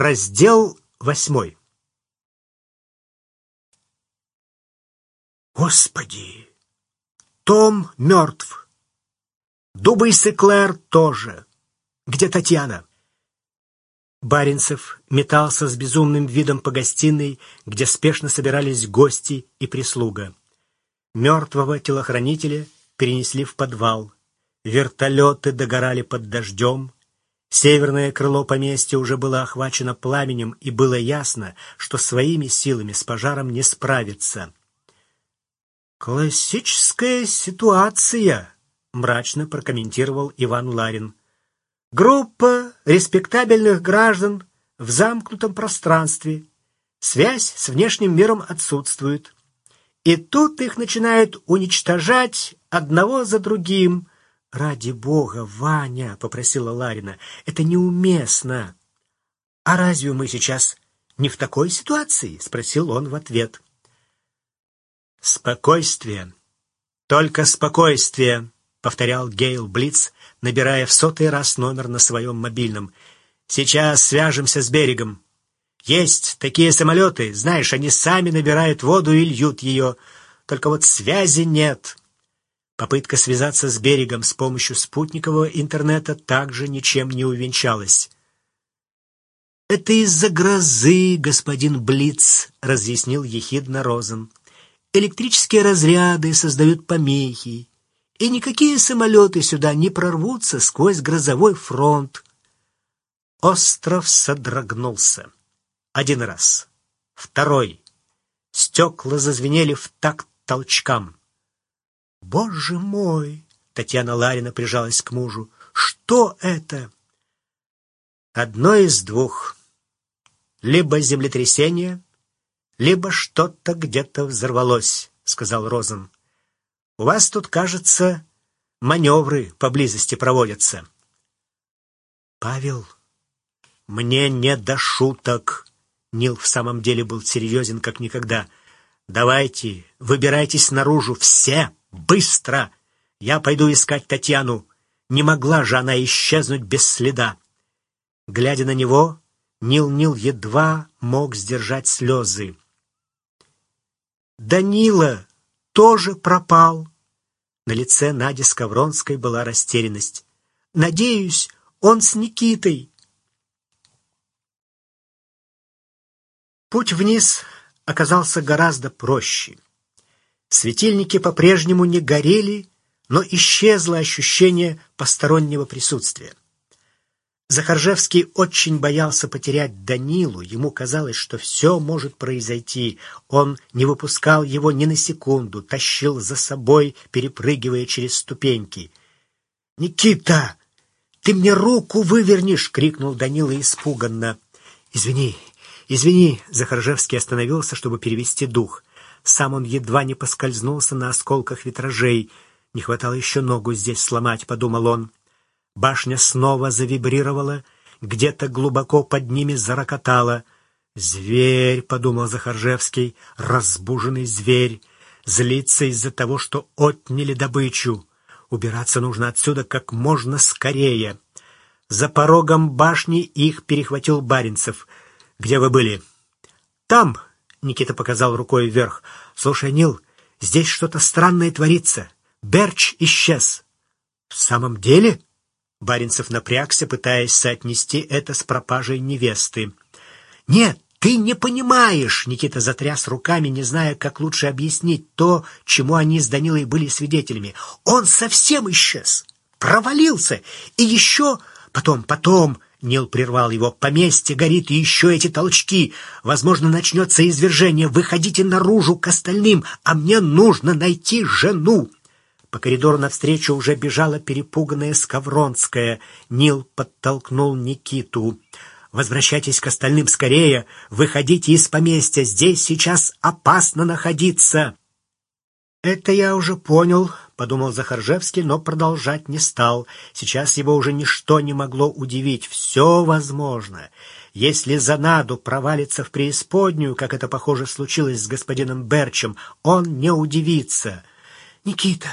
Раздел восьмой. Господи! Том мертв. Дуба и Секлер тоже. Где Татьяна? Баринцев метался с безумным видом по гостиной, где спешно собирались гости и прислуга. Мертвого телохранителя перенесли в подвал. Вертолеты догорали под дождем. Северное крыло поместья уже было охвачено пламенем, и было ясно, что своими силами с пожаром не справиться. «Классическая ситуация», — мрачно прокомментировал Иван Ларин. «Группа респектабельных граждан в замкнутом пространстве. Связь с внешним миром отсутствует. И тут их начинают уничтожать одного за другим, «Ради бога, Ваня!» — попросила Ларина. «Это неуместно!» «А разве мы сейчас не в такой ситуации?» — спросил он в ответ. «Спокойствие. Только спокойствие», — повторял Гейл Блиц, набирая в сотый раз номер на своем мобильном. «Сейчас свяжемся с берегом. Есть такие самолеты, знаешь, они сами набирают воду и льют ее. Только вот связи нет». Попытка связаться с берегом с помощью спутникового интернета также ничем не увенчалась. «Это из-за грозы, господин Блиц», — разъяснил ехидно Розен. «Электрические разряды создают помехи, и никакие самолеты сюда не прорвутся сквозь грозовой фронт». Остров содрогнулся. Один раз. Второй. Стекла зазвенели в такт толчкам. «Боже мой!» — Татьяна Ларина прижалась к мужу. «Что это?» «Одно из двух. Либо землетрясение, либо что-то где-то взорвалось», — сказал Розен. «У вас тут, кажется, маневры поблизости проводятся». «Павел, мне не до шуток». Нил в самом деле был серьезен, как никогда. «Давайте, выбирайтесь наружу, все!» Быстро! Я пойду искать Татьяну. Не могла же она исчезнуть без следа. Глядя на него, Нил-Нил едва мог сдержать слезы. Данила тоже пропал. На лице Нади Скавронской была растерянность. Надеюсь, он с Никитой. Путь вниз оказался гораздо проще. Светильники по-прежнему не горели, но исчезло ощущение постороннего присутствия. Захаржевский очень боялся потерять Данилу, ему казалось, что все может произойти. Он не выпускал его ни на секунду, тащил за собой, перепрыгивая через ступеньки. «Никита, ты мне руку вывернешь!» — крикнул Данила испуганно. «Извини, извини!» — Захаржевский остановился, чтобы перевести дух. Сам он едва не поскользнулся на осколках витражей. Не хватало еще ногу здесь сломать, подумал он. Башня снова завибрировала, где-то глубоко под ними зарокотала. «Зверь», — подумал Захаржевский, — «разбуженный зверь, злится из-за того, что отняли добычу. Убираться нужно отсюда как можно скорее». За порогом башни их перехватил Баринцев. «Где вы были?» «Там», Никита показал рукой вверх. «Слушай, Нил, здесь что-то странное творится. Берч исчез». «В самом деле?» Баринцев напрягся, пытаясь соотнести это с пропажей невесты. «Нет, ты не понимаешь!» Никита затряс руками, не зная, как лучше объяснить то, чему они с Данилой были свидетелями. «Он совсем исчез! Провалился! И еще... Потом, потом...» Нил прервал его. «Поместье горит, и еще эти толчки. Возможно, начнется извержение. Выходите наружу к остальным, а мне нужно найти жену». По коридору навстречу уже бежала перепуганная Скавронская. Нил подтолкнул Никиту. «Возвращайтесь к остальным скорее. Выходите из поместья. Здесь сейчас опасно находиться». «Это я уже понял», — подумал Захаржевский, но продолжать не стал. Сейчас его уже ничто не могло удивить. Все возможно. Если Занаду провалится в преисподнюю, как это, похоже, случилось с господином Берчем, он не удивится. «Никита,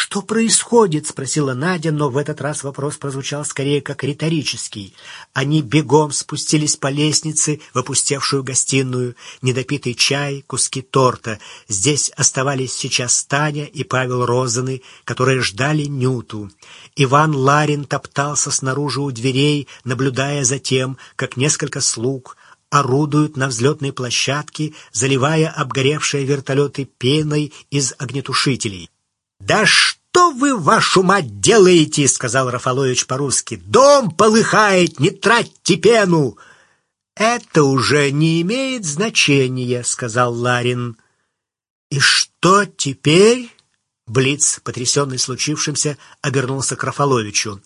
«Что происходит?» — спросила Надя, но в этот раз вопрос прозвучал скорее как риторический. Они бегом спустились по лестнице в опустевшую гостиную. Недопитый чай, куски торта. Здесь оставались сейчас Таня и Павел Розаны, которые ждали Нюту. Иван Ларин топтался снаружи у дверей, наблюдая за тем, как несколько слуг орудуют на взлетной площадке, заливая обгоревшие вертолеты пеной из огнетушителей. «Да что вы, вашу мать, делаете?» — сказал Рафалович по-русски. «Дом полыхает, не тратьте пену!» «Это уже не имеет значения», — сказал Ларин. «И что теперь?» Блиц, потрясенный случившимся, обернулся к Рафаловичу.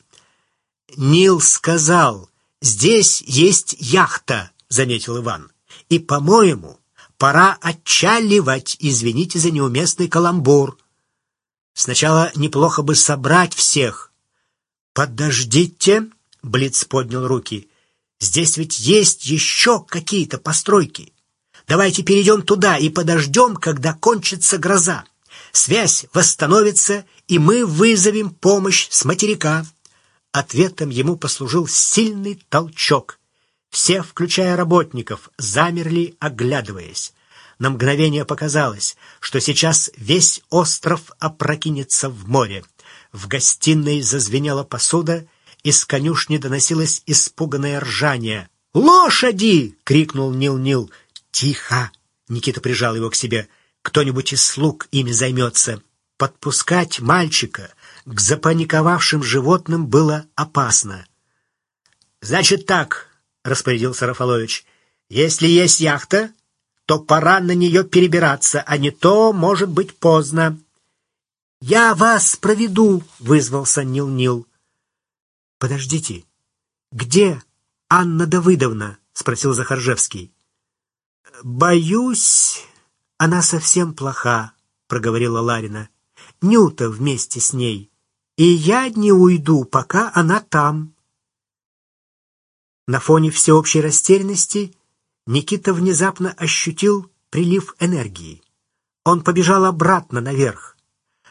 «Нил сказал, здесь есть яхта», — заметил Иван. «И, по-моему, пора отчаливать, извините за неуместный каламбур. Сначала неплохо бы собрать всех. Подождите, Блиц поднял руки. Здесь ведь есть еще какие-то постройки. Давайте перейдем туда и подождем, когда кончится гроза. Связь восстановится, и мы вызовем помощь с материка. Ответом ему послужил сильный толчок. Все, включая работников, замерли, оглядываясь. На мгновение показалось, что сейчас весь остров опрокинется в море. В гостиной зазвенела посуда, из конюшни доносилось испуганное ржание. «Лошади!» — крикнул Нил-Нил. «Тихо!» — Никита прижал его к себе. «Кто-нибудь из слуг ими займется». Подпускать мальчика к запаниковавшим животным было опасно. «Значит так», — распорядился Рафалович, — «если есть яхта, то пора на нее перебираться, а не то может быть поздно. «Я вас проведу», — вызвался Нил-Нил. «Подождите, где Анна Давыдовна?» — спросил Захаржевский. «Боюсь, она совсем плоха», — проговорила Ларина. «Нюта вместе с ней, и я не уйду, пока она там». На фоне всеобщей растерянности Никита внезапно ощутил прилив энергии. Он побежал обратно наверх.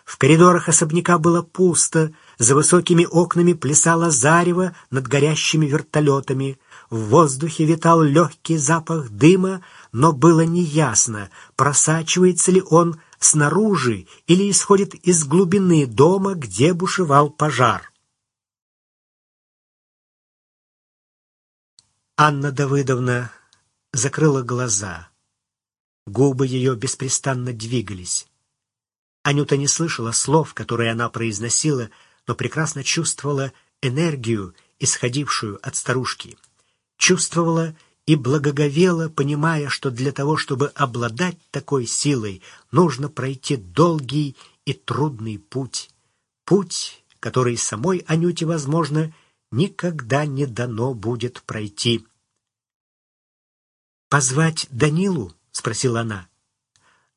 В коридорах особняка было пусто, за высокими окнами плясало зарево над горящими вертолетами, в воздухе витал легкий запах дыма, но было неясно, просачивается ли он снаружи или исходит из глубины дома, где бушевал пожар. Анна Давыдовна закрыла глаза. Губы ее беспрестанно двигались. Анюта не слышала слов, которые она произносила, но прекрасно чувствовала энергию, исходившую от старушки. Чувствовала и благоговела, понимая, что для того, чтобы обладать такой силой, нужно пройти долгий и трудный путь. Путь, который самой Анюте, возможно, никогда не дано будет пройти. «Позвать Данилу?» — спросила она.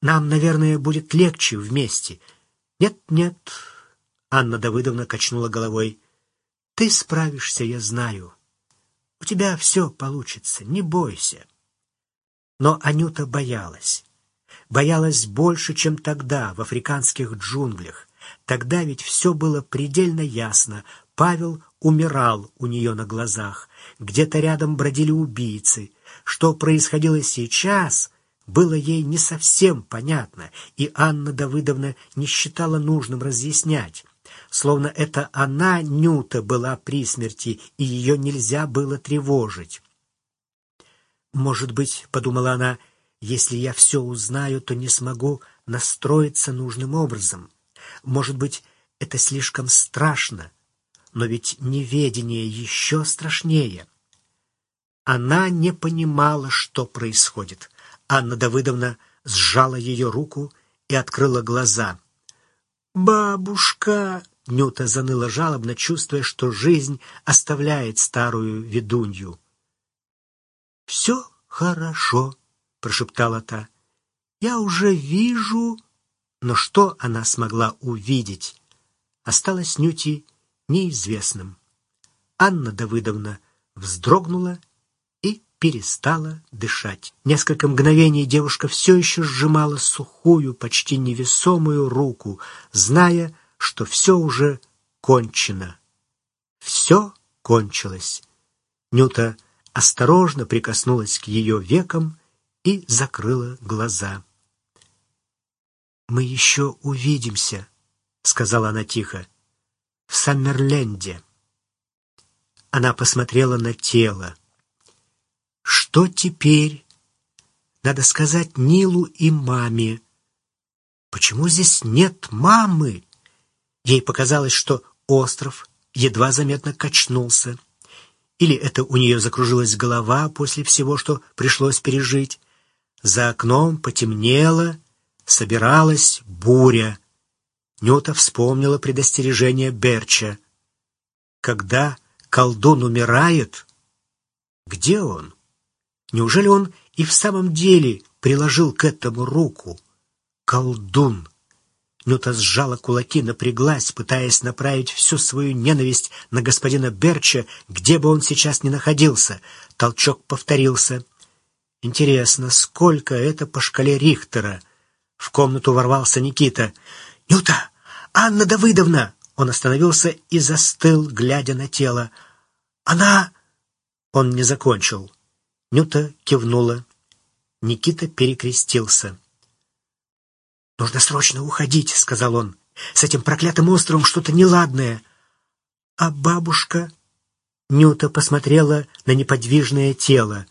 «Нам, наверное, будет легче вместе». «Нет, нет», — Анна Давыдовна качнула головой. «Ты справишься, я знаю. У тебя все получится, не бойся». Но Анюта боялась. Боялась больше, чем тогда, в африканских джунглях. Тогда ведь все было предельно ясно. Павел умирал у нее на глазах. Где-то рядом бродили убийцы. Что происходило сейчас, было ей не совсем понятно, и Анна Давыдовна не считала нужным разъяснять. Словно это она, Нюта, была при смерти, и ее нельзя было тревожить. «Может быть, — подумала она, — если я все узнаю, то не смогу настроиться нужным образом. Может быть, это слишком страшно, но ведь неведение еще страшнее». Она не понимала, что происходит. Анна Давыдовна сжала ее руку и открыла глаза. «Бабушка!» — Нюта заныла жалобно, чувствуя, что жизнь оставляет старую ведунью. «Все хорошо», — прошептала та. «Я уже вижу...» Но что она смогла увидеть, осталось Нюте неизвестным. Анна Давыдовна вздрогнула перестала дышать. Несколько мгновений девушка все еще сжимала сухую, почти невесомую руку, зная, что все уже кончено. Все кончилось. Нюта осторожно прикоснулась к ее векам и закрыла глаза. «Мы еще увидимся», — сказала она тихо, — «в Саммерленде». Она посмотрела на тело. «Что теперь?» Надо сказать Нилу и маме. Почему здесь нет мамы? Ей показалось, что остров едва заметно качнулся. Или это у нее закружилась голова после всего, что пришлось пережить. За окном потемнело, собиралась буря. Нюта вспомнила предостережение Берча. Когда колдун умирает, где он? Неужели он и в самом деле приложил к этому руку? колдун. Нюта сжала кулаки, напряглась, пытаясь направить всю свою ненависть на господина Берча, где бы он сейчас ни находился. Толчок повторился. Интересно, сколько это по шкале Рихтера? В комнату ворвался Никита. «Нюта! Анна Давыдовна!» Он остановился и застыл, глядя на тело. «Она...» Он не закончил. Нюта кивнула. Никита перекрестился. «Нужно срочно уходить», — сказал он. «С этим проклятым островом что-то неладное». «А бабушка?» Нюта посмотрела на неподвижное тело.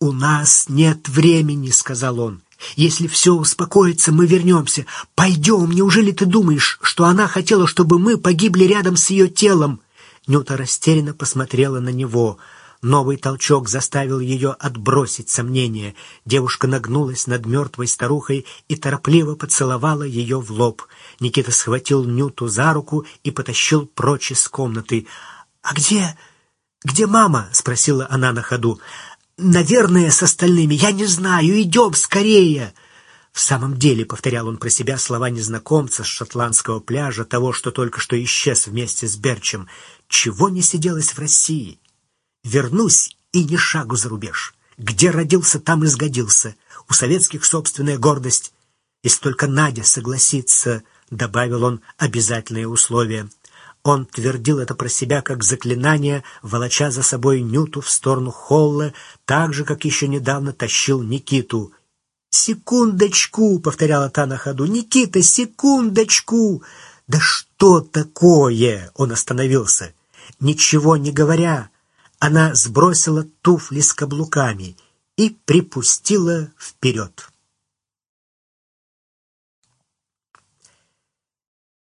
«У нас нет времени», — сказал он. «Если все успокоится, мы вернемся. Пойдем, неужели ты думаешь, что она хотела, чтобы мы погибли рядом с ее телом?» Нюта растерянно посмотрела на него — Новый толчок заставил ее отбросить сомнения. Девушка нагнулась над мертвой старухой и торопливо поцеловала ее в лоб. Никита схватил Нюту за руку и потащил прочь из комнаты. «А где... где мама?» — спросила она на ходу. «Наверное, с остальными. Я не знаю. Идем скорее!» В самом деле, повторял он про себя слова незнакомца с шотландского пляжа, того, что только что исчез вместе с Берчем, чего не сиделось в России. Вернусь и ни шагу за рубеж. Где родился, там и сгодился. У советских собственная гордость. Если только Надя согласится, добавил он обязательное условие. Он твердил это про себя как заклинание, волоча за собой Нюту в сторону холла, так же, как еще недавно тащил Никиту. «Секундочку!» — повторяла та на ходу. «Никита, секундочку!» «Да что такое?» — он остановился. Ничего не говоря, она сбросила туфли с каблуками и припустила вперед.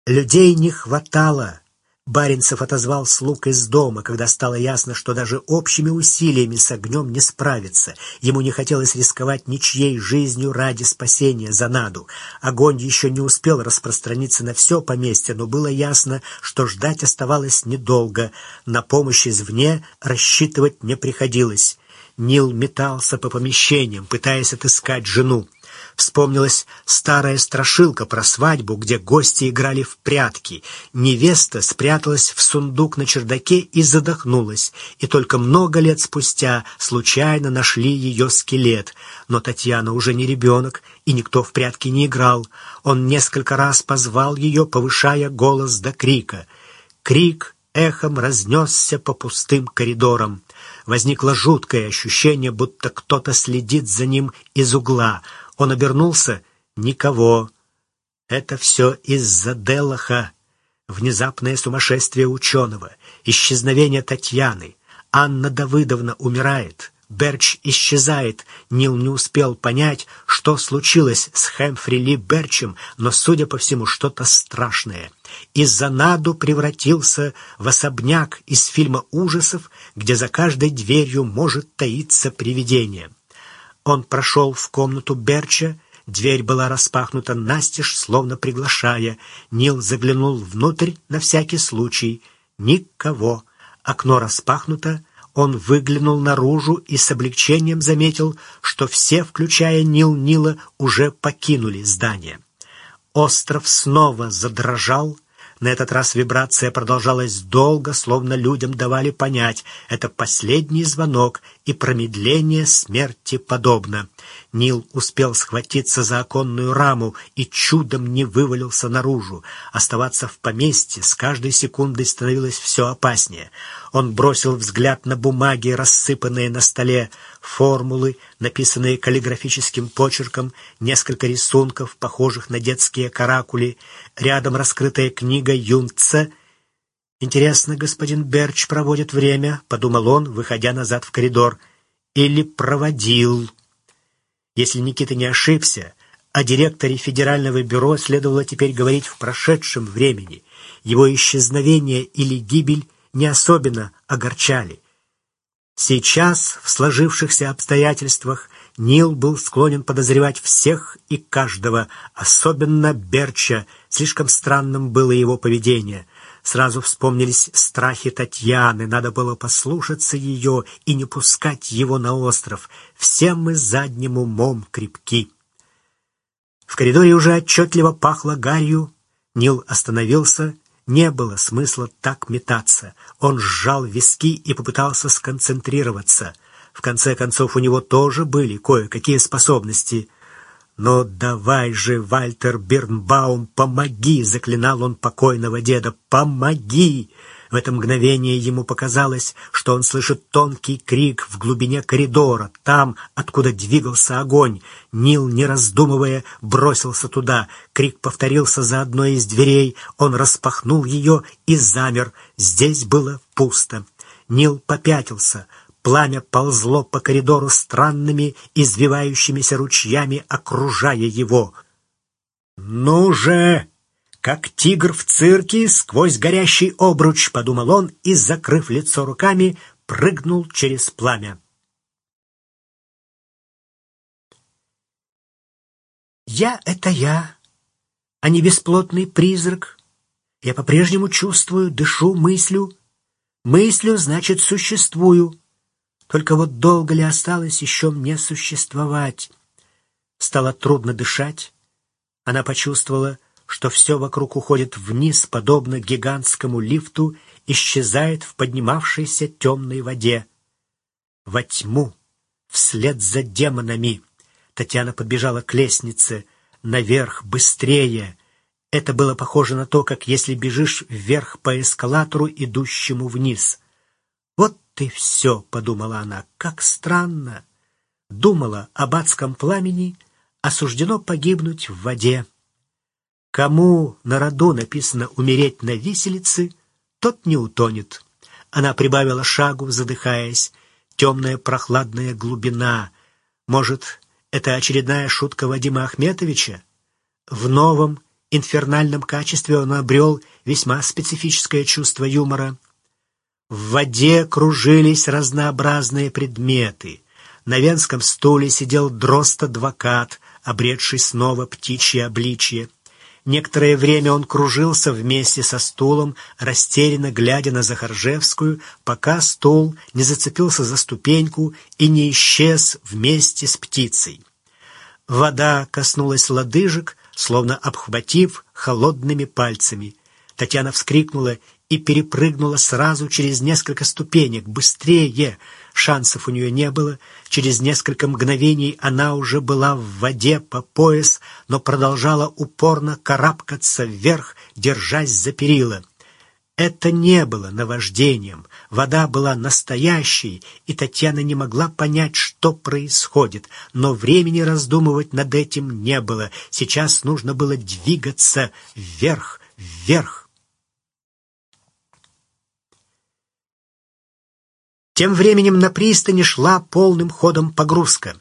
Людей не хватало. Баринцев отозвал слуг из дома, когда стало ясно, что даже общими усилиями с огнем не справиться. Ему не хотелось рисковать ничьей жизнью ради спасения Занаду. Огонь еще не успел распространиться на все поместье, но было ясно, что ждать оставалось недолго. На помощь извне рассчитывать не приходилось. Нил метался по помещениям, пытаясь отыскать жену. Вспомнилась старая страшилка про свадьбу, где гости играли в прятки. Невеста спряталась в сундук на чердаке и задохнулась, и только много лет спустя случайно нашли ее скелет. Но Татьяна уже не ребенок, и никто в прятки не играл. Он несколько раз позвал ее, повышая голос до крика. Крик эхом разнесся по пустым коридорам. Возникло жуткое ощущение, будто кто-то следит за ним из угла — он обернулся. Никого. Это все из-за Делаха. Внезапное сумасшествие ученого. Исчезновение Татьяны. Анна Давыдовна умирает. Берч исчезает. Нил не успел понять, что случилось с Хэмфри Ли Берчем, но, судя по всему, что-то страшное. Из-за наду превратился в особняк из фильма ужасов, где за каждой дверью может таиться привидение. Он прошел в комнату Берча, дверь была распахнута настежь, словно приглашая. Нил заглянул внутрь на всякий случай. Никого. Окно распахнуто, он выглянул наружу и с облегчением заметил, что все, включая Нил Нила, уже покинули здание. Остров снова задрожал, на этот раз вибрация продолжалась долго, словно людям давали понять, это последний звонок, и промедление смерти подобно. Нил успел схватиться за оконную раму и чудом не вывалился наружу. Оставаться в поместье с каждой секундой становилось все опаснее. Он бросил взгляд на бумаги, рассыпанные на столе, формулы, написанные каллиграфическим почерком, несколько рисунков, похожих на детские каракули, рядом раскрытая книга Юнца — «Интересно, господин Берч проводит время», — подумал он, выходя назад в коридор. «Или проводил». Если Никита не ошибся, о директоре Федерального бюро следовало теперь говорить в прошедшем времени. Его исчезновение или гибель не особенно огорчали. Сейчас, в сложившихся обстоятельствах, Нил был склонен подозревать всех и каждого, особенно Берча. Слишком странным было его поведение — Сразу вспомнились страхи Татьяны, надо было послушаться ее и не пускать его на остров. Все мы задним умом крепки. В коридоре уже отчетливо пахло гарью. Нил остановился. Не было смысла так метаться. Он сжал виски и попытался сконцентрироваться. В конце концов, у него тоже были кое-какие способности — «Но давай же, Вальтер Бирнбаум, помоги!» — заклинал он покойного деда. «Помоги!» В это мгновение ему показалось, что он слышит тонкий крик в глубине коридора, там, откуда двигался огонь. Нил, не раздумывая, бросился туда. Крик повторился за одной из дверей. Он распахнул ее и замер. Здесь было пусто. Нил попятился. Пламя ползло по коридору странными, извивающимися ручьями, окружая его. «Ну же!» «Как тигр в цирке сквозь горящий обруч», — подумал он и, закрыв лицо руками, прыгнул через пламя. «Я — это я, а не бесплотный призрак. Я по-прежнему чувствую, дышу, мыслю. Мыслю, значит, существую. Только вот долго ли осталось еще мне существовать? Стало трудно дышать. Она почувствовала, что все вокруг уходит вниз, подобно гигантскому лифту, исчезает в поднимавшейся темной воде. Во тьму, вслед за демонами. Татьяна подбежала к лестнице, наверх, быстрее. Это было похоже на то, как если бежишь вверх по эскалатору, идущему вниз — «Вот ты все», — подумала она, — «как странно». Думала об адском пламени, осуждено погибнуть в воде. Кому на роду написано «умереть на виселице», тот не утонет. Она прибавила шагу, задыхаясь. Темная прохладная глубина. Может, это очередная шутка Вадима Ахметовича? В новом инфернальном качестве он обрел весьма специфическое чувство юмора. В воде кружились разнообразные предметы. На венском стуле сидел дрозд-адвокат, обретший снова птичье обличье. Некоторое время он кружился вместе со стулом, растерянно глядя на Захаржевскую, пока стул не зацепился за ступеньку и не исчез вместе с птицей. Вода коснулась лодыжек, словно обхватив холодными пальцами. Татьяна вскрикнула и перепрыгнула сразу через несколько ступенек, быстрее. Шансов у нее не было. Через несколько мгновений она уже была в воде по пояс, но продолжала упорно карабкаться вверх, держась за перила. Это не было наваждением. Вода была настоящей, и Татьяна не могла понять, что происходит. Но времени раздумывать над этим не было. Сейчас нужно было двигаться вверх, вверх. Тем временем на пристани шла полным ходом погрузка.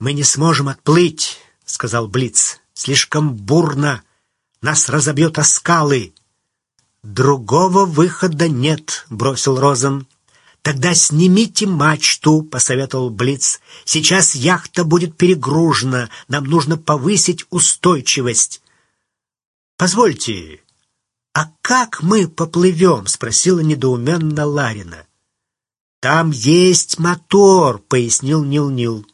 «Мы не сможем отплыть», — сказал Блиц. «Слишком бурно. Нас разобьет о скалы». «Другого выхода нет», — бросил Розен. «Тогда снимите мачту», — посоветовал Блиц. «Сейчас яхта будет перегружена. Нам нужно повысить устойчивость». «Позвольте, «А как мы поплывем?» — спросила недоуменно Ларина. «Там есть мотор», — пояснил Нил-Нил.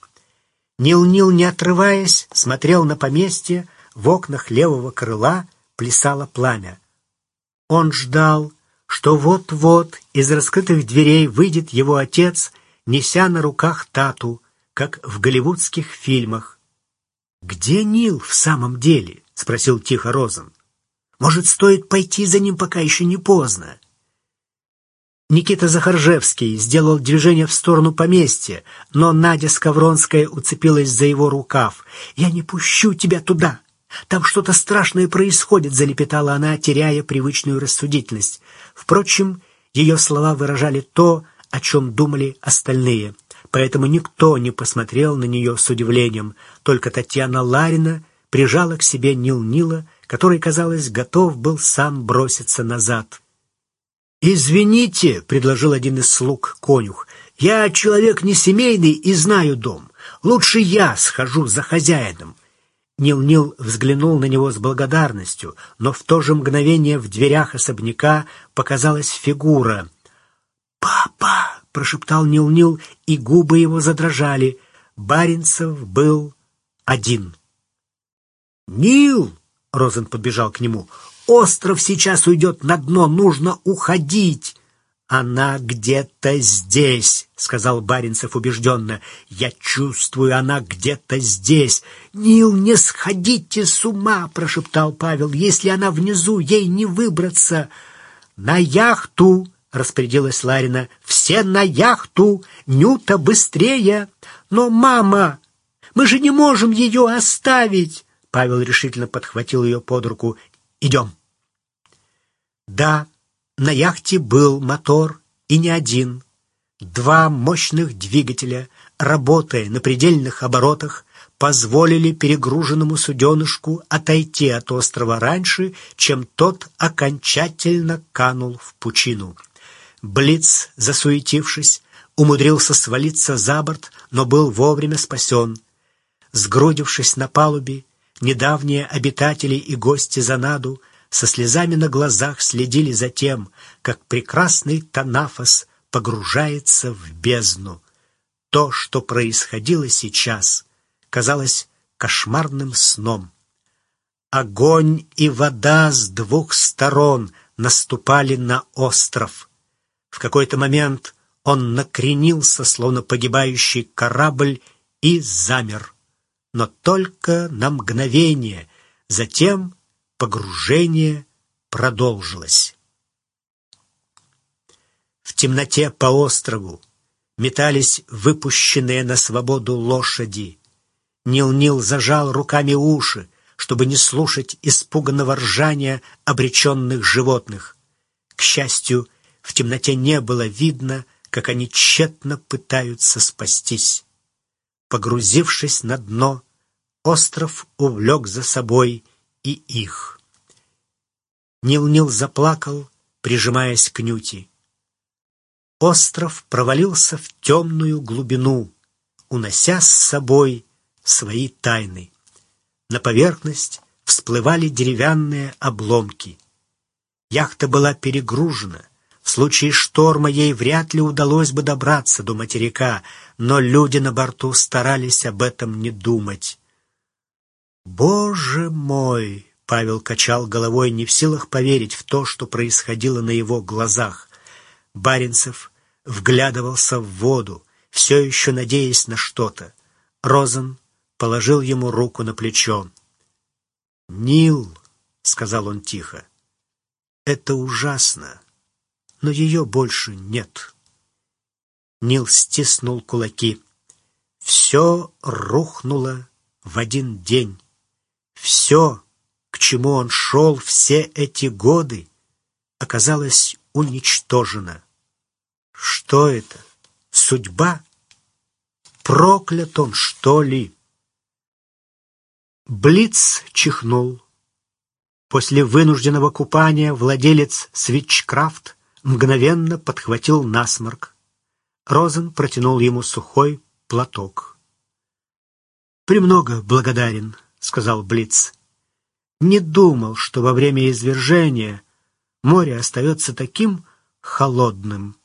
Нил-Нил, не отрываясь, смотрел на поместье, в окнах левого крыла плясало пламя. Он ждал, что вот-вот из раскрытых дверей выйдет его отец, неся на руках тату, как в голливудских фильмах. «Где Нил в самом деле?» — спросил тихо Розен. «Может, стоит пойти за ним, пока еще не поздно?» Никита Захаржевский сделал движение в сторону поместья, но Надя Скавронская уцепилась за его рукав. «Я не пущу тебя туда! Там что-то страшное происходит!» — залепетала она, теряя привычную рассудительность. Впрочем, ее слова выражали то, о чем думали остальные. Поэтому никто не посмотрел на нее с удивлением. Только Татьяна Ларина прижала к себе Нил-Нила, который, казалось, готов был сам броситься назад. «Извините», — предложил один из слуг конюх, — «я человек не семейный и знаю дом. Лучше я схожу за хозяином». Нил-Нил взглянул на него с благодарностью, но в то же мгновение в дверях особняка показалась фигура. «Папа!» — прошептал Нил-Нил, и губы его задрожали. Баринцев был один. «Нил!» — Розен подбежал к нему. Остров сейчас уйдет на дно, нужно уходить. Она где-то здесь, сказал Баринцев убежденно. Я чувствую, она где-то здесь. Нил, не сходите с ума, прошептал Павел. Если она внизу, ей не выбраться. На яхту, распорядилась Ларина. Все на яхту, Нюта быстрее. Но мама, мы же не можем ее оставить. Павел решительно подхватил ее под руку. Идем. Да, на яхте был мотор, и не один. Два мощных двигателя, работая на предельных оборотах, позволили перегруженному суденышку отойти от острова раньше, чем тот окончательно канул в пучину. Блиц, засуетившись, умудрился свалиться за борт, но был вовремя спасен. Сгрудившись на палубе, недавние обитатели и гости Занаду со слезами на глазах следили за тем, как прекрасный Танафос погружается в бездну. То, что происходило сейчас, казалось кошмарным сном. Огонь и вода с двух сторон наступали на остров. В какой-то момент он накренился, словно погибающий корабль, и замер но только на мгновение. Затем погружение продолжилось. В темноте по острову метались выпущенные на свободу лошади. Нил-Нил зажал руками уши, чтобы не слушать испуганного ржания обреченных животных. К счастью, в темноте не было видно, как они тщетно пытаются спастись. Погрузившись на дно, остров увлек за собой и их. Нил-Нил заплакал, прижимаясь к Нюти. Остров провалился в темную глубину, унося с собой свои тайны. На поверхность всплывали деревянные обломки. Яхта была перегружена. В случае шторма ей вряд ли удалось бы добраться до материка, но люди на борту старались об этом не думать. «Боже мой!» — Павел качал головой, не в силах поверить в то, что происходило на его глазах. Баринцев вглядывался в воду, все еще надеясь на что-то. Розен положил ему руку на плечо. «Нил», — сказал он тихо, — «это ужасно, но ее больше нет». Нил стиснул кулаки. Все рухнуло в один день. Все, к чему он шел все эти годы, оказалось уничтожено. Что это? Судьба? Проклят он, что ли? Блиц чихнул. После вынужденного купания владелец Свитчкрафт мгновенно подхватил насморк. Розен протянул ему сухой платок. «Премного благодарен», — сказал Блиц. «Не думал, что во время извержения море остается таким холодным».